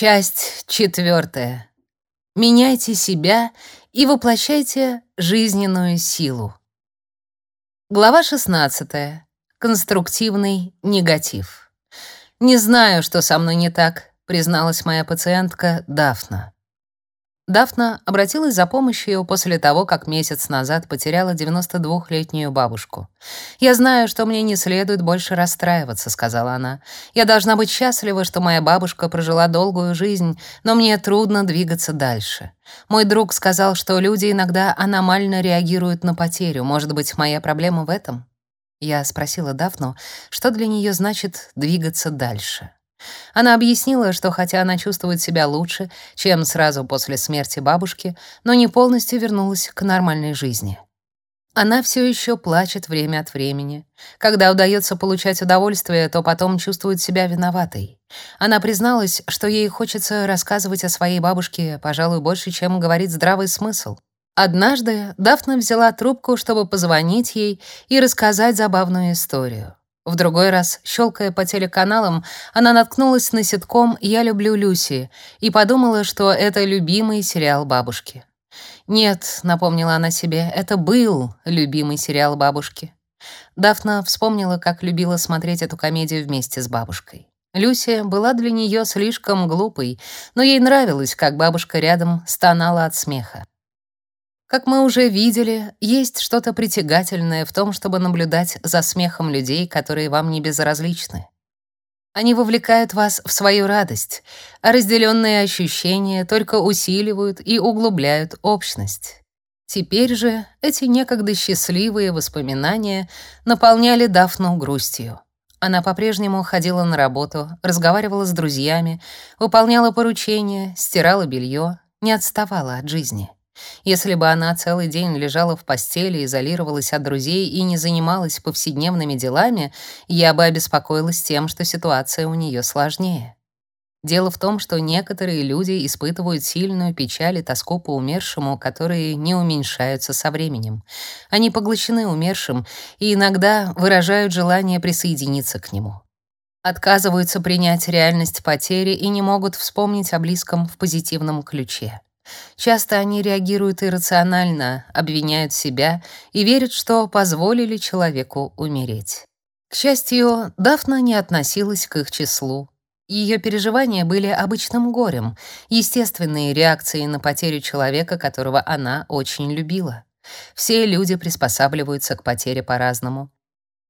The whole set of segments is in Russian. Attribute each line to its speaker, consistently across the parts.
Speaker 1: Часть четвертая. Меняйте себя и воплощайте жизненную силу. Глава 16. Конструктивный негатив. Не знаю, что со мной не так, призналась моя пациентка Дафна. Дафна обратилась за помощью после того, как месяц назад потеряла 92-летнюю бабушку. «Я знаю, что мне не следует больше расстраиваться», — сказала она. «Я должна быть счастлива, что моя бабушка прожила долгую жизнь, но мне трудно двигаться дальше. Мой друг сказал, что люди иногда аномально реагируют на потерю. Может быть, моя проблема в этом?» Я спросила Дафну, что для нее значит «двигаться дальше». Она объяснила, что хотя она чувствует себя лучше, чем сразу после смерти бабушки, но не полностью вернулась к нормальной жизни. Она все еще плачет время от времени. Когда удается получать удовольствие, то потом чувствует себя виноватой. Она призналась, что ей хочется рассказывать о своей бабушке, пожалуй, больше, чем говорит здравый смысл. Однажды Дафна взяла трубку, чтобы позвонить ей и рассказать забавную историю. В другой раз, щелкая по телеканалам, она наткнулась на ситком «Я люблю Люси» и подумала, что это любимый сериал бабушки. «Нет», — напомнила она себе, — «это был любимый сериал бабушки». Дафна вспомнила, как любила смотреть эту комедию вместе с бабушкой. Люси была для нее слишком глупой, но ей нравилось, как бабушка рядом стонала от смеха. Как мы уже видели, есть что-то притягательное в том, чтобы наблюдать за смехом людей, которые вам не безразличны. Они вовлекают вас в свою радость, а разделенные ощущения только усиливают и углубляют общность. Теперь же эти некогда счастливые воспоминания наполняли Дафну грустью. Она по-прежнему ходила на работу, разговаривала с друзьями, выполняла поручения, стирала белье, не отставала от жизни. Если бы она целый день лежала в постели, изолировалась от друзей и не занималась повседневными делами, я бы обеспокоилась тем, что ситуация у нее сложнее. Дело в том, что некоторые люди испытывают сильную печаль и тоску по умершему, которые не уменьшаются со временем. Они поглощены умершим и иногда выражают желание присоединиться к нему. Отказываются принять реальность потери и не могут вспомнить о близком в позитивном ключе. Часто они реагируют иррационально, обвиняют себя и верят, что позволили человеку умереть. К счастью, Дафна не относилась к их числу. Ее переживания были обычным горем, естественной реакцией на потерю человека, которого она очень любила. Все люди приспосабливаются к потере по-разному.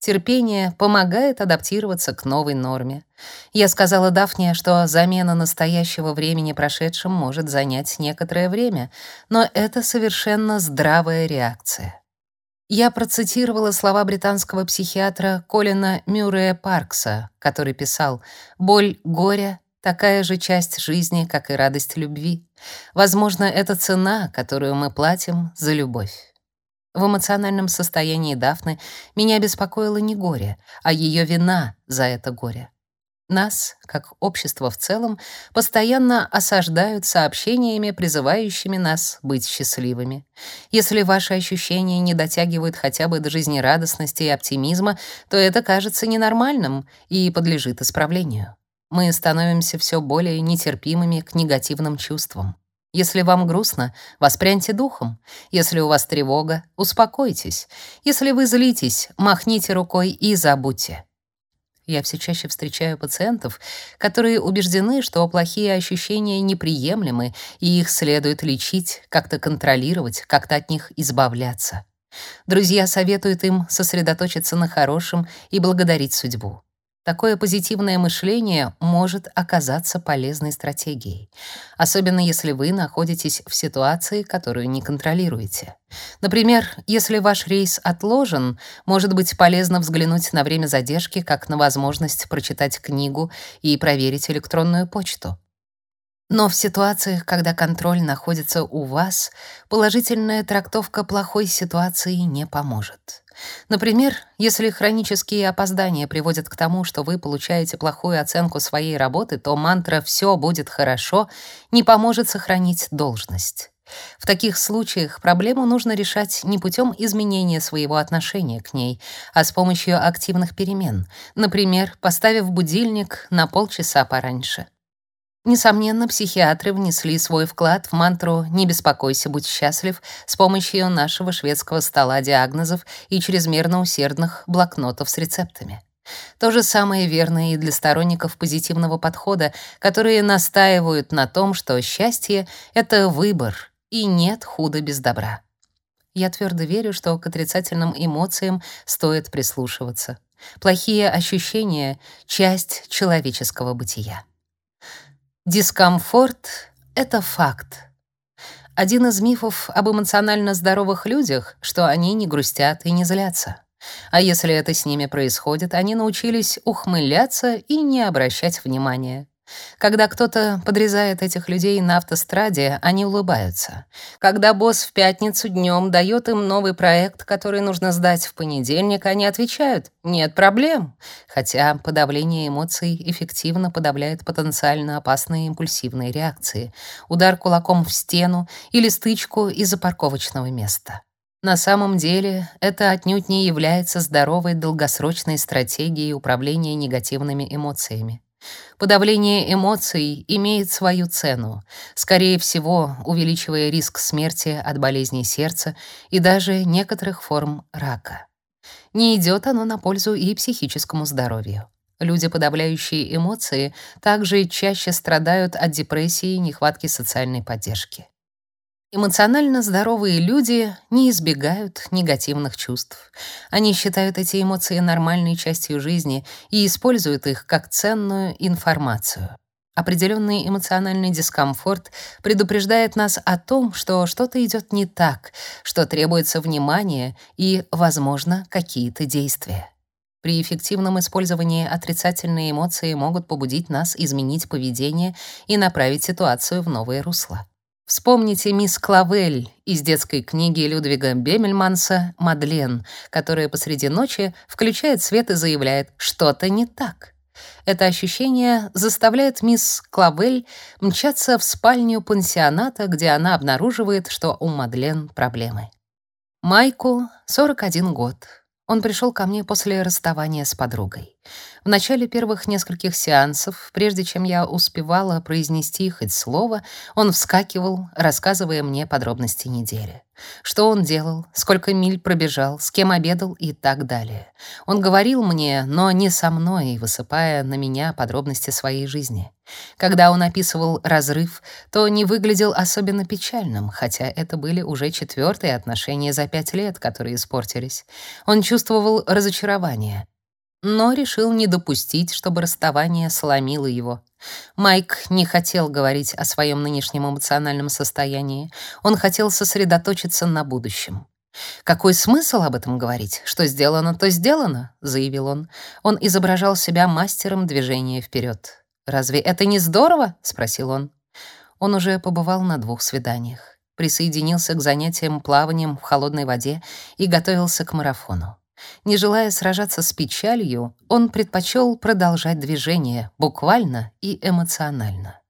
Speaker 1: Терпение помогает адаптироваться к новой норме. Я сказала Дафне, что замена настоящего времени прошедшим может занять некоторое время, но это совершенно здравая реакция. Я процитировала слова британского психиатра Колина Мюррея Паркса, который писал «Боль горя — такая же часть жизни, как и радость любви. Возможно, это цена, которую мы платим за любовь». В эмоциональном состоянии Дафны меня беспокоило не горе, а ее вина за это горе. Нас, как общество в целом, постоянно осаждают сообщениями, призывающими нас быть счастливыми. Если ваши ощущения не дотягивают хотя бы до жизнерадостности и оптимизма, то это кажется ненормальным и подлежит исправлению. Мы становимся все более нетерпимыми к негативным чувствам. Если вам грустно, воспряньте духом. Если у вас тревога, успокойтесь. Если вы злитесь, махните рукой и забудьте. Я все чаще встречаю пациентов, которые убеждены, что плохие ощущения неприемлемы, и их следует лечить, как-то контролировать, как-то от них избавляться. Друзья советуют им сосредоточиться на хорошем и благодарить судьбу. Такое позитивное мышление может оказаться полезной стратегией, особенно если вы находитесь в ситуации, которую не контролируете. Например, если ваш рейс отложен, может быть полезно взглянуть на время задержки как на возможность прочитать книгу и проверить электронную почту. Но в ситуациях, когда контроль находится у вас, положительная трактовка плохой ситуации не поможет. Например, если хронические опоздания приводят к тому, что вы получаете плохую оценку своей работы, то мантра «все будет хорошо» не поможет сохранить должность. В таких случаях проблему нужно решать не путем изменения своего отношения к ней, а с помощью активных перемен, например, поставив будильник на полчаса пораньше. Несомненно, психиатры внесли свой вклад в мантру «Не беспокойся, будь счастлив» с помощью нашего шведского стола диагнозов и чрезмерно усердных блокнотов с рецептами. То же самое верно и для сторонников позитивного подхода, которые настаивают на том, что счастье — это выбор, и нет худа без добра. Я твердо верю, что к отрицательным эмоциям стоит прислушиваться. Плохие ощущения — часть человеческого бытия. Дискомфорт — это факт. Один из мифов об эмоционально здоровых людях, что они не грустят и не злятся. А если это с ними происходит, они научились ухмыляться и не обращать внимания. Когда кто-то подрезает этих людей на автостраде, они улыбаются. Когда босс в пятницу днем дает им новый проект, который нужно сдать в понедельник, они отвечают «нет проблем», хотя подавление эмоций эффективно подавляет потенциально опасные импульсивные реакции, удар кулаком в стену или стычку из-за парковочного места. На самом деле, это отнюдь не является здоровой долгосрочной стратегией управления негативными эмоциями. Подавление эмоций имеет свою цену, скорее всего, увеличивая риск смерти от болезней сердца и даже некоторых форм рака. Не идет оно на пользу и психическому здоровью. Люди, подавляющие эмоции, также чаще страдают от депрессии и нехватки социальной поддержки. Эмоционально здоровые люди не избегают негативных чувств. Они считают эти эмоции нормальной частью жизни и используют их как ценную информацию. Определенный эмоциональный дискомфорт предупреждает нас о том, что что-то идет не так, что требуется внимание и, возможно, какие-то действия. При эффективном использовании отрицательные эмоции могут побудить нас изменить поведение и направить ситуацию в новое русло. Вспомните мисс Клавель из детской книги Людвига Бемельманса «Мадлен», которая посреди ночи включает свет и заявляет «что-то не так». Это ощущение заставляет мисс Клавель мчаться в спальню пансионата, где она обнаруживает, что у Мадлен проблемы. Майку 41 год. Он пришел ко мне после расставания с подругой. В начале первых нескольких сеансов, прежде чем я успевала произнести хоть слово, он вскакивал, рассказывая мне подробности недели. Что он делал, сколько миль пробежал, с кем обедал и так далее. Он говорил мне, но не со мной, высыпая на меня подробности своей жизни. Когда он описывал разрыв, то не выглядел особенно печальным, хотя это были уже четвертые отношения за пять лет, которые испортились. Он чувствовал разочарование но решил не допустить, чтобы расставание сломило его. Майк не хотел говорить о своем нынешнем эмоциональном состоянии. Он хотел сосредоточиться на будущем. «Какой смысл об этом говорить? Что сделано, то сделано», — заявил он. Он изображал себя мастером движения вперед. «Разве это не здорово?» — спросил он. Он уже побывал на двух свиданиях, присоединился к занятиям плаванием в холодной воде и готовился к марафону. Не желая сражаться с печалью, он предпочел продолжать движение, буквально и эмоционально.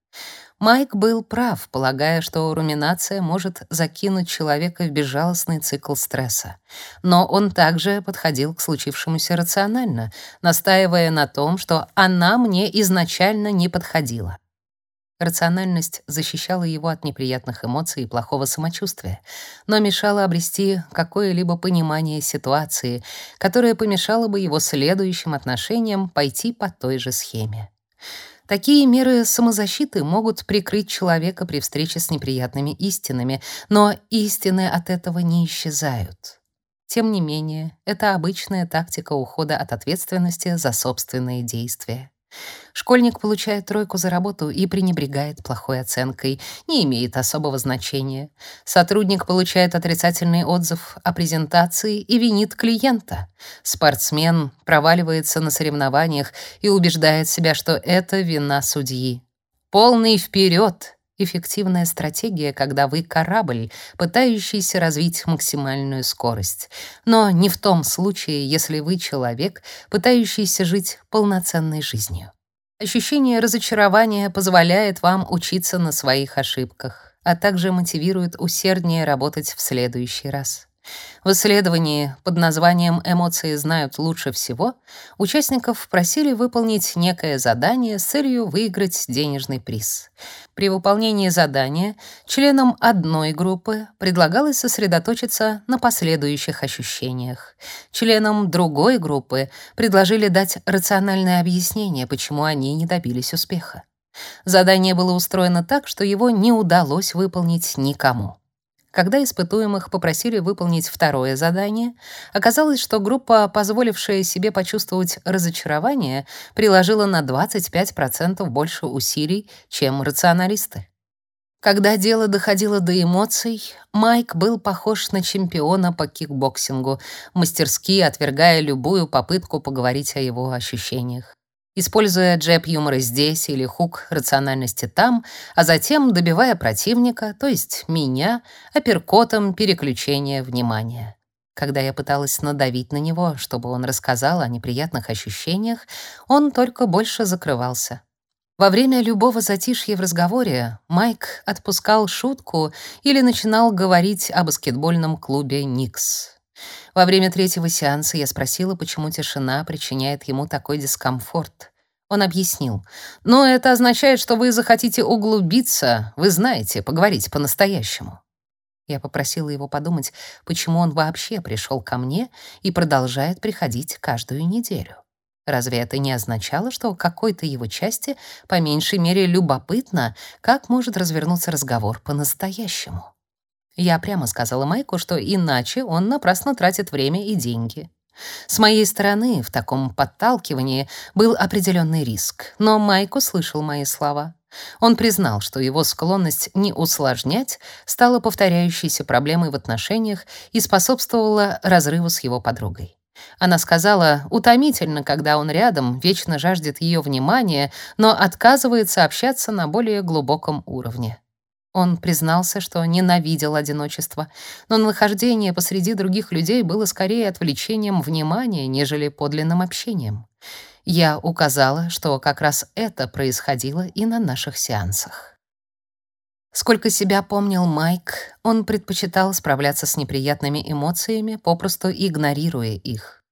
Speaker 1: Майк был прав, полагая, что руминация может закинуть человека в безжалостный цикл стресса. Но он также подходил к случившемуся рационально, настаивая на том, что она мне изначально не подходила. Рациональность защищала его от неприятных эмоций и плохого самочувствия, но мешала обрести какое-либо понимание ситуации, которое помешало бы его следующим отношениям пойти по той же схеме. Такие меры самозащиты могут прикрыть человека при встрече с неприятными истинами, но истины от этого не исчезают. Тем не менее, это обычная тактика ухода от ответственности за собственные действия. Школьник получает тройку за работу и пренебрегает плохой оценкой, не имеет особого значения. Сотрудник получает отрицательный отзыв о презентации и винит клиента. Спортсмен проваливается на соревнованиях и убеждает себя, что это вина судьи. Полный вперед! Эффективная стратегия, когда вы корабль, пытающийся развить максимальную скорость. Но не в том случае, если вы человек, пытающийся жить полноценной жизнью. Ощущение разочарования позволяет вам учиться на своих ошибках, а также мотивирует усерднее работать в следующий раз. В исследовании под названием «Эмоции знают лучше всего» участников просили выполнить некое задание с целью выиграть денежный приз. При выполнении задания членам одной группы предлагалось сосредоточиться на последующих ощущениях. Членам другой группы предложили дать рациональное объяснение, почему они не добились успеха. Задание было устроено так, что его не удалось выполнить никому. Когда испытуемых попросили выполнить второе задание, оказалось, что группа, позволившая себе почувствовать разочарование, приложила на 25% больше усилий, чем рационалисты. Когда дело доходило до эмоций, Майк был похож на чемпиона по кикбоксингу, мастерски отвергая любую попытку поговорить о его ощущениях используя джеб юмора здесь или хук рациональности там, а затем добивая противника, то есть меня, апперкотом переключения внимания. Когда я пыталась надавить на него, чтобы он рассказал о неприятных ощущениях, он только больше закрывался. Во время любого затишья в разговоре Майк отпускал шутку или начинал говорить о баскетбольном клубе «Никс». Во время третьего сеанса я спросила, почему тишина причиняет ему такой дискомфорт. Он объяснил. «Но это означает, что вы захотите углубиться, вы знаете, поговорить по-настоящему». Я попросила его подумать, почему он вообще пришел ко мне и продолжает приходить каждую неделю. Разве это не означало, что какой-то его части по меньшей мере любопытно, как может развернуться разговор по-настоящему? Я прямо сказала Майку, что иначе он напрасно тратит время и деньги. С моей стороны в таком подталкивании был определенный риск, но Майк услышал мои слова. Он признал, что его склонность не усложнять стала повторяющейся проблемой в отношениях и способствовала разрыву с его подругой. Она сказала, утомительно, когда он рядом, вечно жаждет ее внимания, но отказывается общаться на более глубоком уровне. Он признался, что ненавидел одиночество, но нахождение посреди других людей было скорее отвлечением внимания, нежели подлинным общением. Я указала, что как раз это происходило и на наших сеансах. Сколько себя помнил Майк, он предпочитал справляться с неприятными эмоциями, попросту игнорируя их.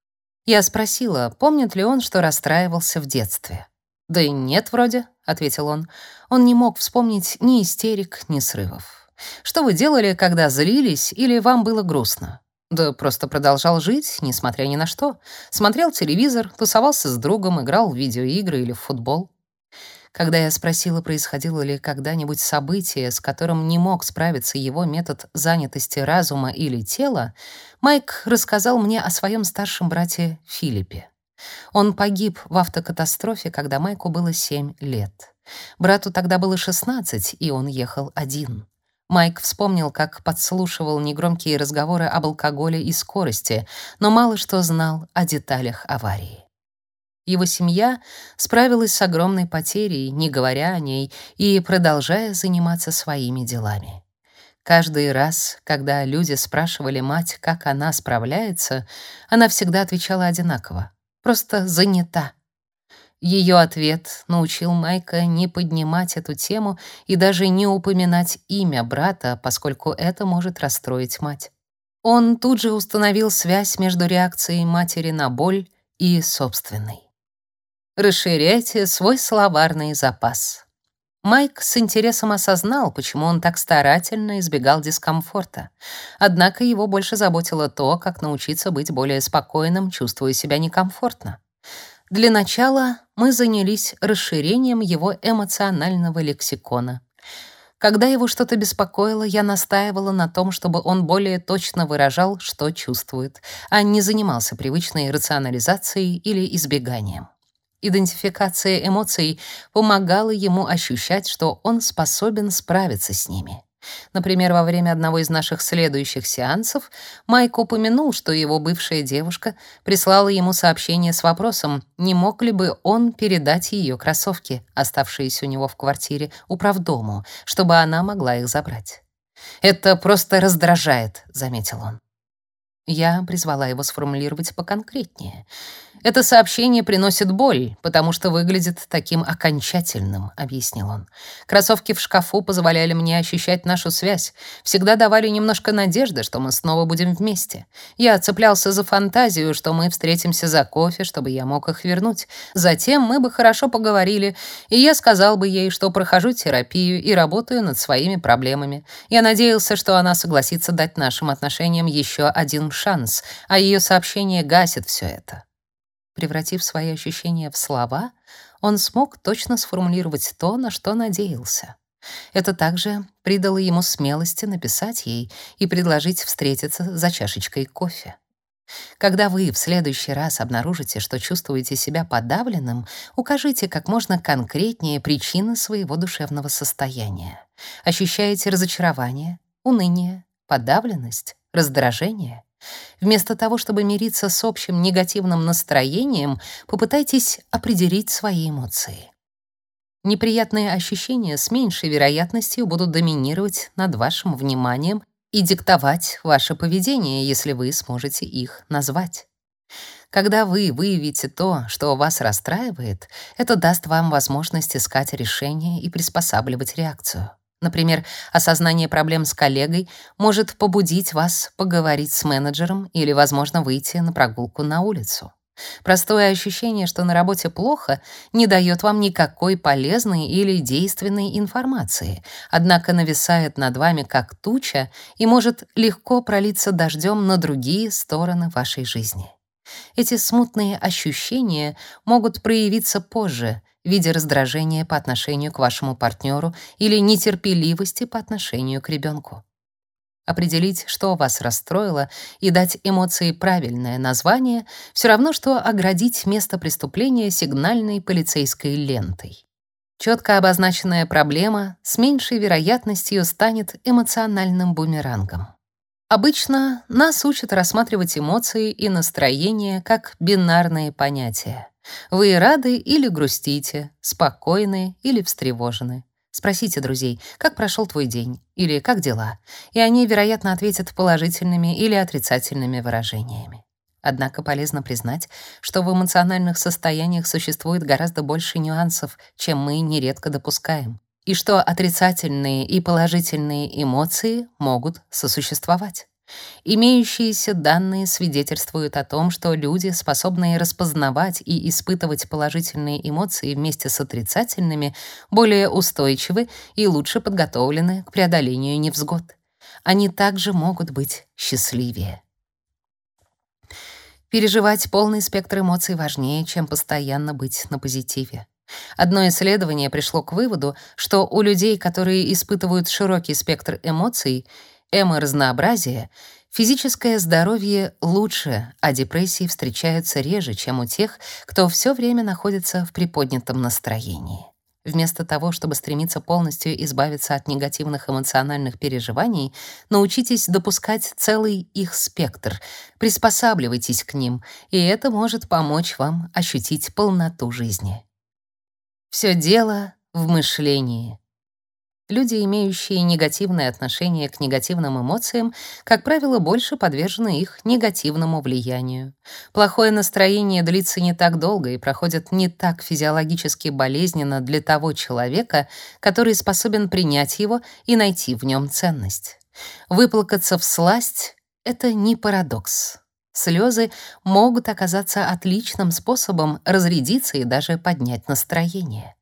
Speaker 1: Я спросила, помнит ли он, что расстраивался в детстве. «Да и нет вроде», — ответил он. Он не мог вспомнить ни истерик, ни срывов. «Что вы делали, когда злились или вам было грустно?» Да просто продолжал жить, несмотря ни на что. Смотрел телевизор, тусовался с другом, играл в видеоигры или в футбол. Когда я спросила, происходило ли когда-нибудь событие, с которым не мог справиться его метод занятости разума или тела, Майк рассказал мне о своем старшем брате Филиппе. Он погиб в автокатастрофе, когда Майку было 7 лет. Брату тогда было 16, и он ехал один. Майк вспомнил, как подслушивал негромкие разговоры об алкоголе и скорости, но мало что знал о деталях аварии. Его семья справилась с огромной потерей, не говоря о ней и продолжая заниматься своими делами. Каждый раз, когда люди спрашивали мать, как она справляется, она всегда отвечала одинаково просто занята. Ее ответ научил Майка не поднимать эту тему и даже не упоминать имя брата, поскольку это может расстроить мать. Он тут же установил связь между реакцией матери на боль и собственной. Расширяйте свой словарный запас. Майк с интересом осознал, почему он так старательно избегал дискомфорта. Однако его больше заботило то, как научиться быть более спокойным, чувствуя себя некомфортно. Для начала мы занялись расширением его эмоционального лексикона. Когда его что-то беспокоило, я настаивала на том, чтобы он более точно выражал, что чувствует, а не занимался привычной рационализацией или избеганием. Идентификация эмоций помогала ему ощущать, что он способен справиться с ними. Например, во время одного из наших следующих сеансов Майк упомянул, что его бывшая девушка прислала ему сообщение с вопросом, не мог ли бы он передать ее кроссовки, оставшиеся у него в квартире, управдому, чтобы она могла их забрать. «Это просто раздражает», — заметил он. Я призвала его сформулировать поконкретнее. Это сообщение приносит боль, потому что выглядит таким окончательным, объяснил он. Кроссовки в шкафу позволяли мне ощущать нашу связь, всегда давали немножко надежды, что мы снова будем вместе. Я цеплялся за фантазию, что мы встретимся за кофе, чтобы я мог их вернуть. Затем мы бы хорошо поговорили, и я сказал бы ей, что прохожу терапию и работаю над своими проблемами. Я надеялся, что она согласится дать нашим отношениям еще один шанс, а ее сообщение гасит все это. Превратив свои ощущения в слова, он смог точно сформулировать то, на что надеялся. Это также придало ему смелости написать ей и предложить встретиться за чашечкой кофе. Когда вы в следующий раз обнаружите, что чувствуете себя подавленным, укажите как можно конкретнее причины своего душевного состояния. Ощущаете разочарование, уныние, подавленность, раздражение? Вместо того, чтобы мириться с общим негативным настроением, попытайтесь определить свои эмоции. Неприятные ощущения с меньшей вероятностью будут доминировать над вашим вниманием и диктовать ваше поведение, если вы сможете их назвать. Когда вы выявите то, что вас расстраивает, это даст вам возможность искать решение и приспосабливать реакцию. Например, осознание проблем с коллегой может побудить вас поговорить с менеджером или, возможно, выйти на прогулку на улицу. Простое ощущение, что на работе плохо, не дает вам никакой полезной или действенной информации, однако нависает над вами как туча и может легко пролиться дождем на другие стороны вашей жизни. Эти смутные ощущения могут проявиться позже, виде раздражения по отношению к вашему партнеру или нетерпеливости по отношению к ребенку. Определить, что вас расстроило, и дать эмоции правильное название все равно что оградить место преступления сигнальной полицейской лентой. Четко обозначенная проблема с меньшей вероятностью станет эмоциональным бумерангом. Обычно нас учат рассматривать эмоции и настроение как бинарные понятия. Вы рады или грустите, спокойны или встревожены. Спросите друзей, как прошел твой день или как дела, и они, вероятно, ответят положительными или отрицательными выражениями. Однако полезно признать, что в эмоциональных состояниях существует гораздо больше нюансов, чем мы нередко допускаем, и что отрицательные и положительные эмоции могут сосуществовать. Имеющиеся данные свидетельствуют о том, что люди, способные распознавать и испытывать положительные эмоции вместе с отрицательными, более устойчивы и лучше подготовлены к преодолению невзгод. Они также могут быть счастливее. Переживать полный спектр эмоций важнее, чем постоянно быть на позитиве. Одно исследование пришло к выводу, что у людей, которые испытывают широкий спектр эмоций, эмо-разнообразие, физическое здоровье лучше, а депрессии встречаются реже, чем у тех, кто все время находится в приподнятом настроении. Вместо того, чтобы стремиться полностью избавиться от негативных эмоциональных переживаний, научитесь допускать целый их спектр, приспосабливайтесь к ним, и это может помочь вам ощутить полноту жизни. Все дело в мышлении. Люди, имеющие негативное отношение к негативным эмоциям, как правило, больше подвержены их негативному влиянию. Плохое настроение длится не так долго и проходит не так физиологически болезненно для того человека, который способен принять его и найти в нем ценность. Выплакаться в сласть — это не парадокс. Слезы могут оказаться отличным способом разрядиться и даже поднять настроение.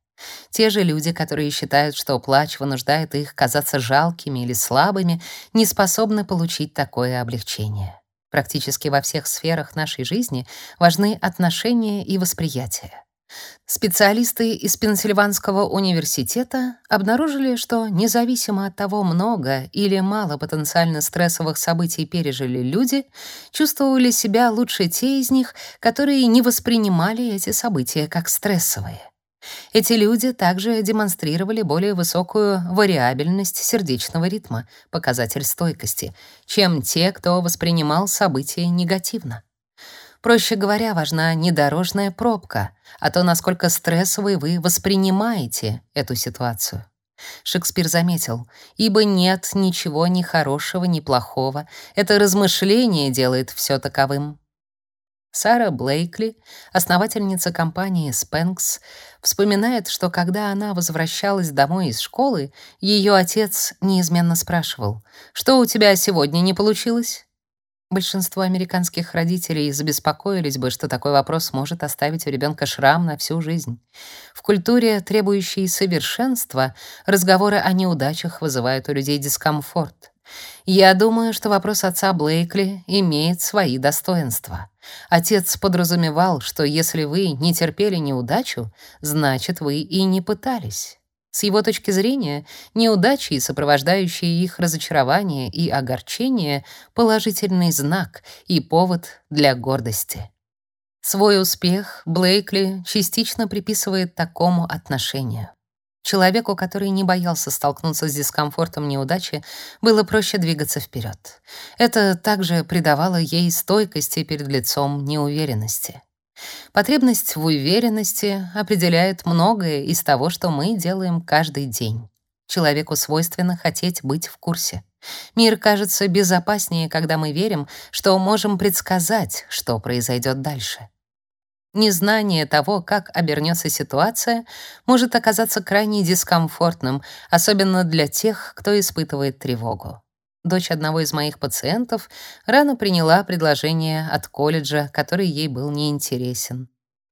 Speaker 1: Те же люди, которые считают, что плач вынуждает их казаться жалкими или слабыми, не способны получить такое облегчение. Практически во всех сферах нашей жизни важны отношения и восприятие. Специалисты из Пенсильванского университета обнаружили, что независимо от того, много или мало потенциально стрессовых событий пережили люди, чувствовали себя лучше те из них, которые не воспринимали эти события как стрессовые. Эти люди также демонстрировали более высокую вариабельность сердечного ритма, показатель стойкости, чем те, кто воспринимал события негативно. Проще говоря, важна не дорожная пробка, а то, насколько стрессовой вы воспринимаете эту ситуацию. Шекспир заметил, ибо нет ничего ни хорошего, ни плохого, это размышление делает все таковым. Сара Блейкли, основательница компании Spanx, вспоминает, что когда она возвращалась домой из школы, ее отец неизменно спрашивал: "Что у тебя сегодня не получилось?" Большинство американских родителей забеспокоились бы, что такой вопрос может оставить у ребенка шрам на всю жизнь. В культуре, требующей совершенства, разговоры о неудачах вызывают у людей дискомфорт. Я думаю, что вопрос отца Блейкли имеет свои достоинства. Отец подразумевал, что если вы не терпели неудачу, значит, вы и не пытались. С его точки зрения, неудачи и сопровождающие их разочарование и огорчение — положительный знак и повод для гордости. Свой успех Блейкли частично приписывает такому отношению. Человеку, который не боялся столкнуться с дискомфортом неудачи, было проще двигаться вперед. Это также придавало ей стойкости перед лицом неуверенности. Потребность в уверенности определяет многое из того, что мы делаем каждый день. Человеку свойственно хотеть быть в курсе. Мир кажется безопаснее, когда мы верим, что можем предсказать, что произойдет дальше. Незнание того, как обернется ситуация, может оказаться крайне дискомфортным, особенно для тех, кто испытывает тревогу. Дочь одного из моих пациентов рано приняла предложение от колледжа, который ей был неинтересен.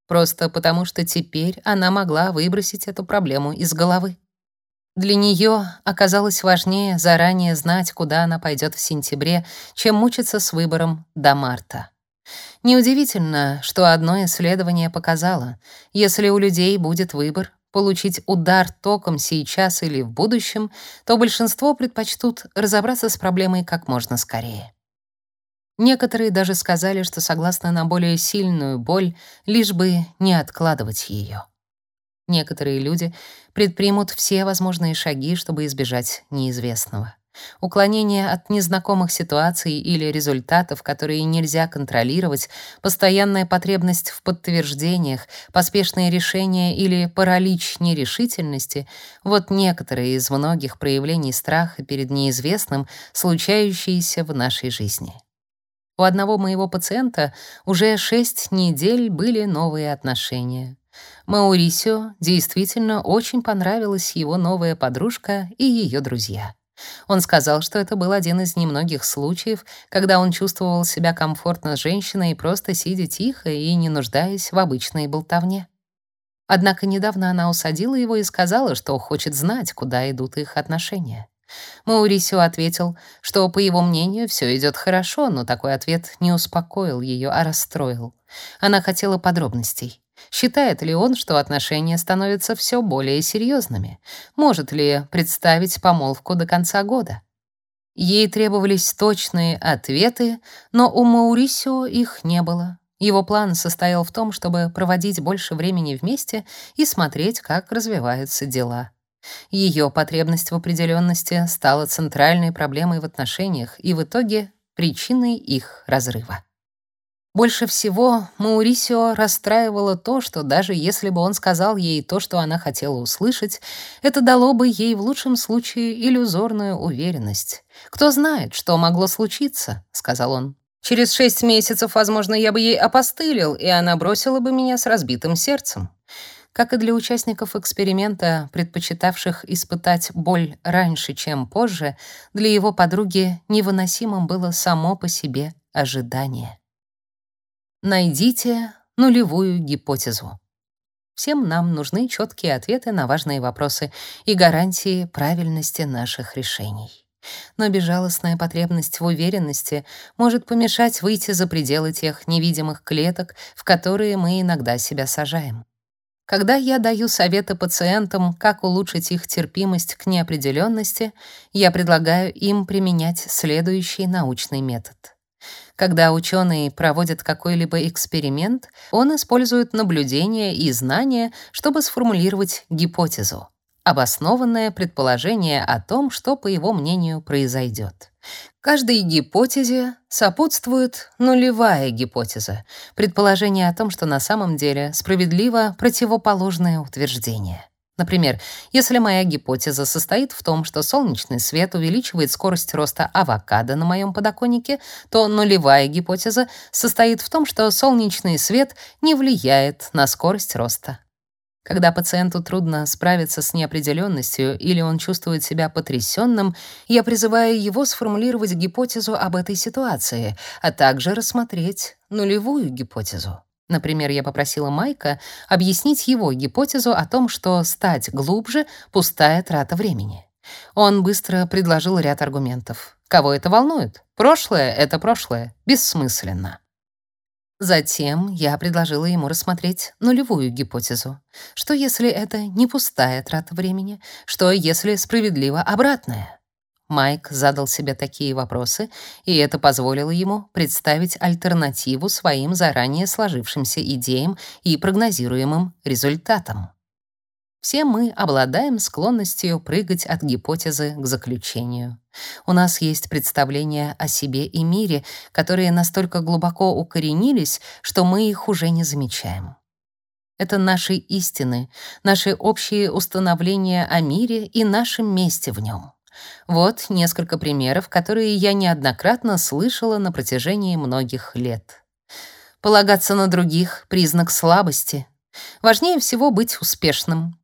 Speaker 1: Просто потому, что теперь она могла выбросить эту проблему из головы. Для нее оказалось важнее заранее знать, куда она пойдет в сентябре, чем мучиться с выбором до марта. Неудивительно, что одно исследование показало, если у людей будет выбор получить удар током сейчас или в будущем, то большинство предпочтут разобраться с проблемой как можно скорее. Некоторые даже сказали, что согласны на более сильную боль, лишь бы не откладывать ее. Некоторые люди предпримут все возможные шаги, чтобы избежать неизвестного. Уклонение от незнакомых ситуаций или результатов, которые нельзя контролировать, постоянная потребность в подтверждениях, поспешные решения или паралич нерешительности — вот некоторые из многих проявлений страха перед неизвестным, случающиеся в нашей жизни. У одного моего пациента уже шесть недель были новые отношения. Маурисио действительно очень понравилась его новая подружка и ее друзья. Он сказал, что это был один из немногих случаев, когда он чувствовал себя комфортно с женщиной, просто сидя тихо и не нуждаясь в обычной болтовне. Однако недавно она усадила его и сказала, что хочет знать, куда идут их отношения. Маурисио ответил, что, по его мнению, все идет хорошо, но такой ответ не успокоил ее, а расстроил. Она хотела подробностей. Считает ли он, что отношения становятся все более серьезными? Может ли представить помолвку до конца года? Ей требовались точные ответы, но у Маурисио их не было. Его план состоял в том, чтобы проводить больше времени вместе и смотреть, как развиваются дела. Ее потребность в определенности стала центральной проблемой в отношениях и в итоге причиной их разрыва. Больше всего Маурисио расстраивало то, что даже если бы он сказал ей то, что она хотела услышать, это дало бы ей в лучшем случае иллюзорную уверенность. «Кто знает, что могло случиться», — сказал он. «Через шесть месяцев, возможно, я бы ей опостылил, и она бросила бы меня с разбитым сердцем». Как и для участников эксперимента, предпочитавших испытать боль раньше, чем позже, для его подруги невыносимым было само по себе ожидание. Найдите нулевую гипотезу. Всем нам нужны четкие ответы на важные вопросы и гарантии правильности наших решений. Но безжалостная потребность в уверенности может помешать выйти за пределы тех невидимых клеток, в которые мы иногда себя сажаем. Когда я даю советы пациентам, как улучшить их терпимость к неопределенности, я предлагаю им применять следующий научный метод. Когда ученый проводит какой-либо эксперимент, он использует наблюдения и знания, чтобы сформулировать гипотезу, обоснованное предположение о том, что, по его мнению, произойдет. Каждой гипотезе сопутствует нулевая гипотеза, предположение о том, что на самом деле справедливо противоположное утверждение. Например, если моя гипотеза состоит в том, что солнечный свет увеличивает скорость роста авокадо на моем подоконнике, то нулевая гипотеза состоит в том, что солнечный свет не влияет на скорость роста. Когда пациенту трудно справиться с неопределенностью или он чувствует себя потрясенным, я призываю его сформулировать гипотезу об этой ситуации, а также рассмотреть нулевую гипотезу. Например, я попросила Майка объяснить его гипотезу о том, что стать глубже — пустая трата времени. Он быстро предложил ряд аргументов. Кого это волнует? Прошлое — это прошлое. Бессмысленно. Затем я предложила ему рассмотреть нулевую гипотезу. Что если это не пустая трата времени? Что если справедливо обратное? Майк задал себе такие вопросы, и это позволило ему представить альтернативу своим заранее сложившимся идеям и прогнозируемым результатам. Все мы обладаем склонностью прыгать от гипотезы к заключению. У нас есть представления о себе и мире, которые настолько глубоко укоренились, что мы их уже не замечаем. Это наши истины, наши общие установления о мире и нашем месте в нем. Вот несколько примеров, которые я неоднократно слышала на протяжении многих лет. Полагаться на других — признак слабости. Важнее всего быть успешным.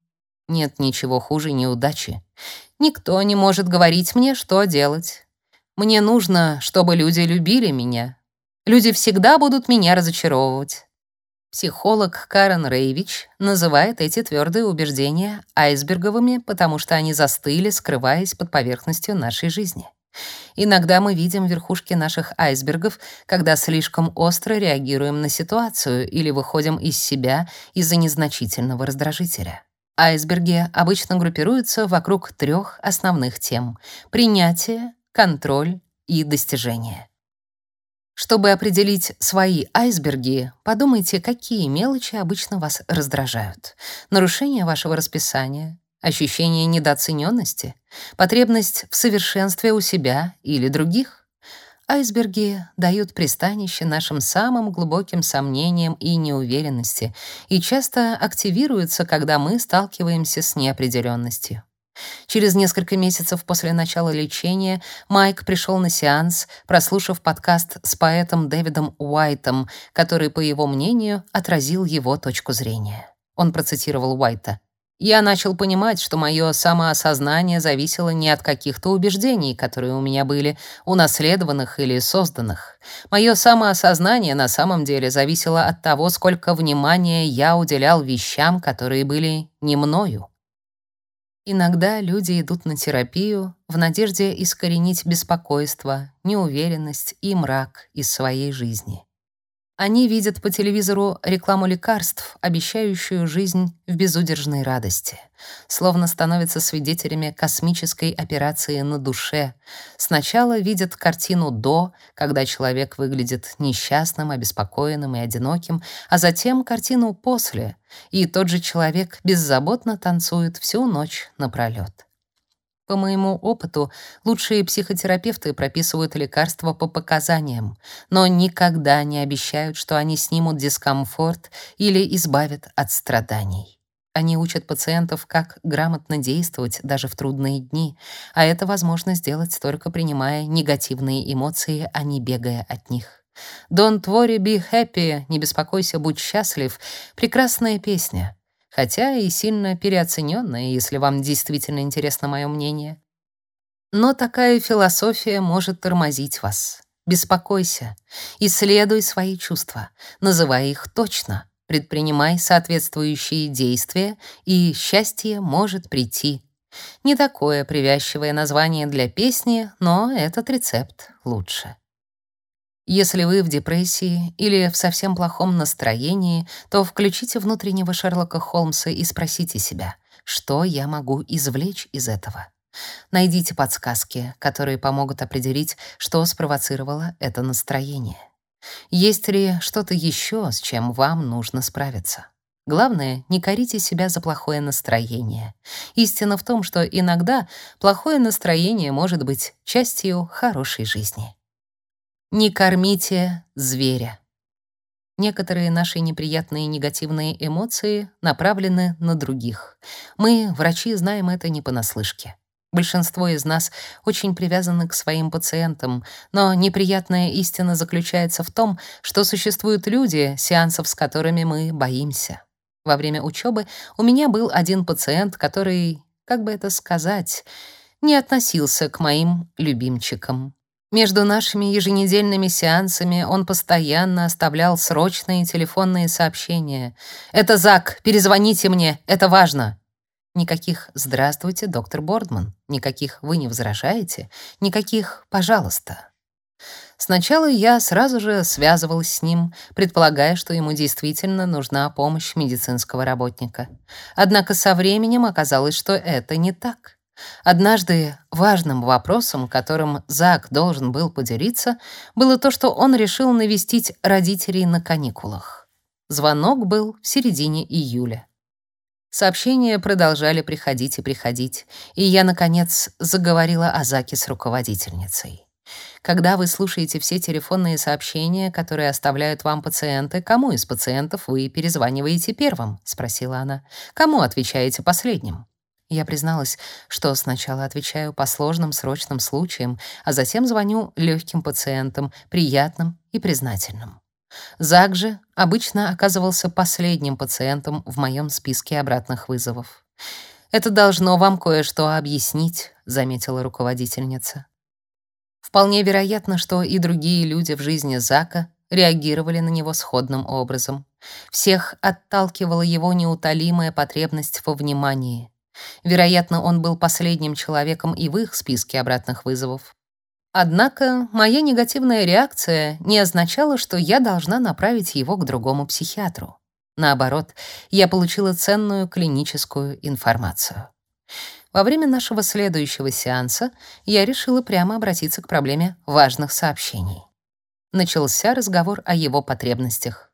Speaker 1: Нет ничего хуже неудачи. Никто не может говорить мне, что делать. Мне нужно, чтобы люди любили меня. Люди всегда будут меня разочаровывать. Психолог Карен Рейвич называет эти твердые убеждения айсберговыми, потому что они застыли, скрываясь под поверхностью нашей жизни. Иногда мы видим верхушки наших айсбергов, когда слишком остро реагируем на ситуацию или выходим из себя из-за незначительного раздражителя. Айсберги обычно группируются вокруг трех основных тем: принятие, контроль и достижение. Чтобы определить свои айсберги, подумайте, какие мелочи обычно вас раздражают. Нарушение вашего расписания, ощущение недооцененности, потребность в совершенстве у себя или других. Айсберги дают пристанище нашим самым глубоким сомнениям и неуверенности и часто активируются, когда мы сталкиваемся с неопределенностью. Через несколько месяцев после начала лечения Майк пришел на сеанс, прослушав подкаст с поэтом Дэвидом Уайтом, который, по его мнению, отразил его точку зрения. Он процитировал Уайта. Я начал понимать, что мое самоосознание зависело не от каких-то убеждений, которые у меня были, унаследованных или созданных. Мое самоосознание на самом деле зависело от того, сколько внимания я уделял вещам, которые были не мною. Иногда люди идут на терапию в надежде искоренить беспокойство, неуверенность и мрак из своей жизни. Они видят по телевизору рекламу лекарств, обещающую жизнь в безудержной радости, словно становятся свидетелями космической операции на душе. Сначала видят картину до, когда человек выглядит несчастным, обеспокоенным и одиноким, а затем картину после, и тот же человек беззаботно танцует всю ночь напролёт. По моему опыту, лучшие психотерапевты прописывают лекарства по показаниям, но никогда не обещают, что они снимут дискомфорт или избавят от страданий. Они учат пациентов, как грамотно действовать даже в трудные дни, а это возможно сделать только принимая негативные эмоции, а не бегая от них. «Don't worry, be happy» — «Не беспокойся, будь счастлив» — прекрасная песня — хотя и сильно переоцененная, если вам действительно интересно мое мнение. Но такая философия может тормозить вас. Беспокойся, исследуй свои чувства, называй их точно, предпринимай соответствующие действия, и счастье может прийти. Не такое привязчивое название для песни, но этот рецепт лучше. Если вы в депрессии или в совсем плохом настроении, то включите внутреннего Шерлока Холмса и спросите себя, что я могу извлечь из этого. Найдите подсказки, которые помогут определить, что спровоцировало это настроение. Есть ли что-то еще, с чем вам нужно справиться? Главное, не корите себя за плохое настроение. Истина в том, что иногда плохое настроение может быть частью хорошей жизни. Не кормите зверя. Некоторые наши неприятные негативные эмоции направлены на других. Мы, врачи, знаем это не понаслышке. Большинство из нас очень привязаны к своим пациентам, но неприятная истина заключается в том, что существуют люди, сеансов с которыми мы боимся. Во время учебы у меня был один пациент, который, как бы это сказать, не относился к моим любимчикам. Между нашими еженедельными сеансами он постоянно оставлял срочные телефонные сообщения. «Это Зак, перезвоните мне, это важно!» Никаких «Здравствуйте, доктор Бордман», никаких «Вы не возражаете», никаких «Пожалуйста». Сначала я сразу же связывалась с ним, предполагая, что ему действительно нужна помощь медицинского работника. Однако со временем оказалось, что это не так. Однажды важным вопросом, которым Зак должен был поделиться, было то, что он решил навестить родителей на каникулах. Звонок был в середине июля. Сообщения продолжали приходить и приходить, и я, наконец, заговорила о Заке с руководительницей. Когда вы слушаете все телефонные сообщения, которые оставляют вам пациенты, кому из пациентов вы перезваниваете первым? спросила она. Кому отвечаете последним? Я призналась, что сначала отвечаю по сложным срочным случаям, а затем звоню легким пациентам, приятным и признательным. Зак же обычно оказывался последним пациентом в моем списке обратных вызовов. «Это должно вам кое-что объяснить», — заметила руководительница. Вполне вероятно, что и другие люди в жизни Зака реагировали на него сходным образом. Всех отталкивала его неутолимая потребность во внимании. Вероятно, он был последним человеком и в их списке обратных вызовов. Однако моя негативная реакция не означала, что я должна направить его к другому психиатру. Наоборот, я получила ценную клиническую информацию. Во время нашего следующего сеанса я решила прямо обратиться к проблеме важных сообщений. Начался разговор о его потребностях.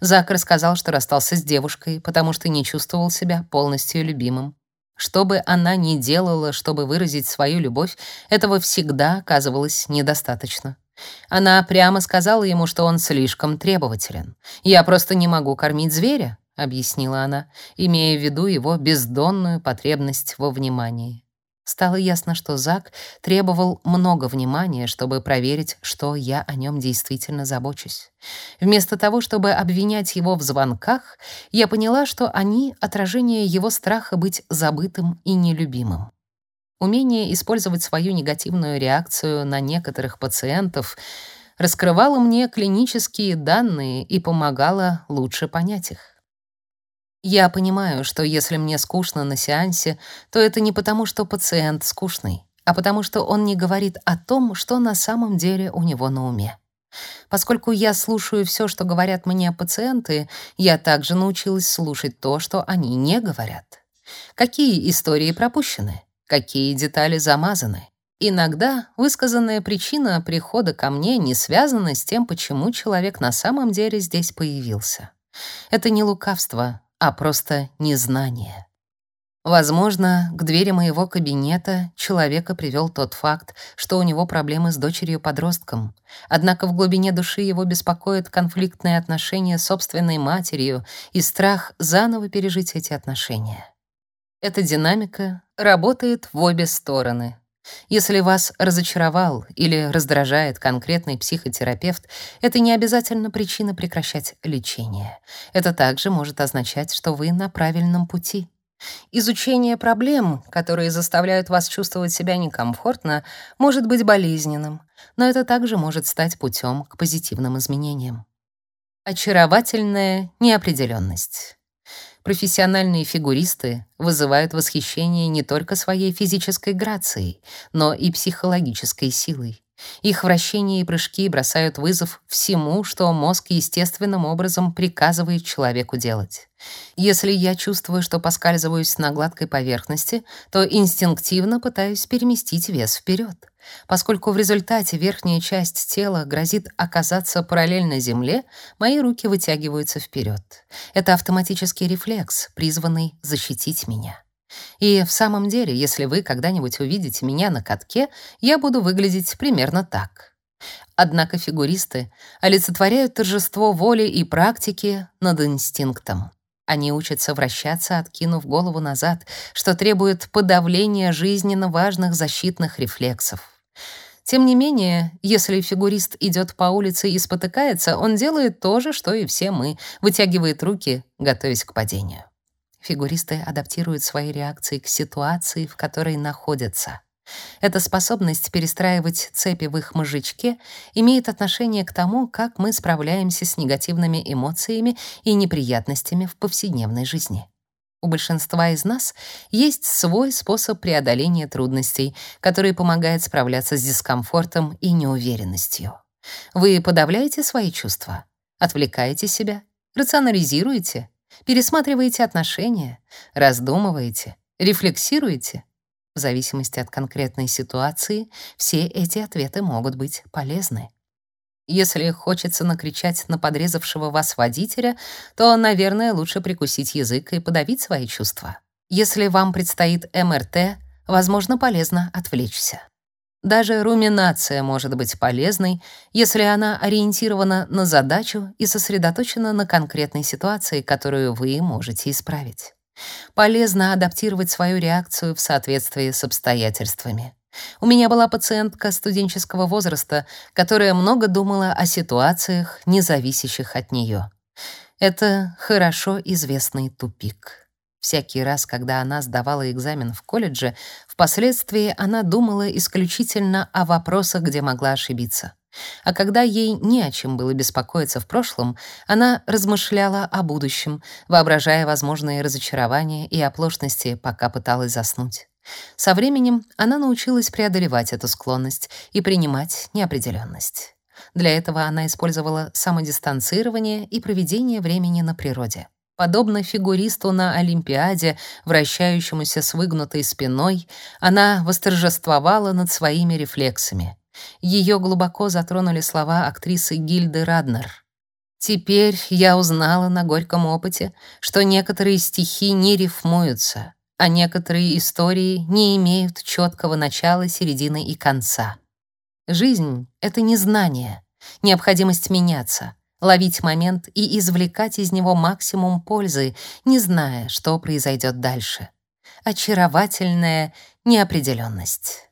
Speaker 1: Зак рассказал, что расстался с девушкой, потому что не чувствовал себя полностью любимым. Что бы она ни делала, чтобы выразить свою любовь, этого всегда оказывалось недостаточно. Она прямо сказала ему, что он слишком требователен. «Я просто не могу кормить зверя», — объяснила она, имея в виду его бездонную потребность во внимании. Стало ясно, что Зак требовал много внимания, чтобы проверить, что я о нем действительно забочусь. Вместо того, чтобы обвинять его в звонках, я поняла, что они — отражение его страха быть забытым и нелюбимым. Умение использовать свою негативную реакцию на некоторых пациентов раскрывало мне клинические данные и помогало лучше понять их. Я понимаю, что если мне скучно на сеансе, то это не потому, что пациент скучный, а потому что он не говорит о том, что на самом деле у него на уме. Поскольку я слушаю все, что говорят мне пациенты, я также научилась слушать то, что они не говорят. Какие истории пропущены? Какие детали замазаны? Иногда высказанная причина прихода ко мне не связана с тем, почему человек на самом деле здесь появился. Это не лукавство, а просто незнание. Возможно, к двери моего кабинета человека привел тот факт, что у него проблемы с дочерью-подростком. Однако в глубине души его беспокоит конфликтные отношения с собственной матерью и страх заново пережить эти отношения. Эта динамика работает в обе стороны. Если вас разочаровал или раздражает конкретный психотерапевт, это не обязательно причина прекращать лечение. Это также может означать, что вы на правильном пути. Изучение проблем, которые заставляют вас чувствовать себя некомфортно, может быть болезненным, но это также может стать путем к позитивным изменениям. Очаровательная неопределенность. Профессиональные фигуристы вызывают восхищение не только своей физической грацией, но и психологической силой. Их вращения и прыжки бросают вызов всему, что мозг естественным образом приказывает человеку делать. Если я чувствую, что поскальзываюсь на гладкой поверхности, то инстинктивно пытаюсь переместить вес вперед. Поскольку в результате верхняя часть тела грозит оказаться параллельно земле, мои руки вытягиваются вперед. Это автоматический рефлекс, призванный защитить меня. И в самом деле, если вы когда-нибудь увидите меня на катке, я буду выглядеть примерно так. Однако фигуристы олицетворяют торжество воли и практики над инстинктом. Они учатся вращаться, откинув голову назад, что требует подавления жизненно важных защитных рефлексов. Тем не менее, если фигурист идет по улице и спотыкается, он делает то же, что и все мы, вытягивает руки, готовясь к падению. Фигуристы адаптируют свои реакции к ситуации, в которой находятся. Эта способность перестраивать цепи в их мозжечке имеет отношение к тому, как мы справляемся с негативными эмоциями и неприятностями в повседневной жизни. У большинства из нас есть свой способ преодоления трудностей, который помогает справляться с дискомфортом и неуверенностью. Вы подавляете свои чувства, отвлекаете себя, рационализируете, пересматриваете отношения, раздумываете, рефлексируете. В зависимости от конкретной ситуации все эти ответы могут быть полезны. Если хочется накричать на подрезавшего вас водителя, то, наверное, лучше прикусить язык и подавить свои чувства. Если вам предстоит МРТ, возможно, полезно отвлечься. Даже руминация может быть полезной, если она ориентирована на задачу и сосредоточена на конкретной ситуации, которую вы можете исправить. Полезно адаптировать свою реакцию в соответствии с обстоятельствами. У меня была пациентка студенческого возраста, которая много думала о ситуациях, не зависящих от нее. Это хорошо известный тупик. Всякий раз, когда она сдавала экзамен в колледже, впоследствии она думала исключительно о вопросах, где могла ошибиться. А когда ей не о чем было беспокоиться в прошлом, она размышляла о будущем, воображая возможные разочарования и оплошности, пока пыталась заснуть. Со временем она научилась преодолевать эту склонность и принимать неопределенность. Для этого она использовала самодистанцирование и проведение времени на природе. Подобно фигуристу на Олимпиаде, вращающемуся с выгнутой спиной, она восторжествовала над своими рефлексами. Ее глубоко затронули слова актрисы Гильды Раднер. «Теперь я узнала на горьком опыте, что некоторые стихи не рифмуются, а некоторые истории не имеют четкого начала, середины и конца. Жизнь — это незнание, необходимость меняться, ловить момент и извлекать из него максимум пользы, не зная, что произойдет дальше. Очаровательная неопределенность.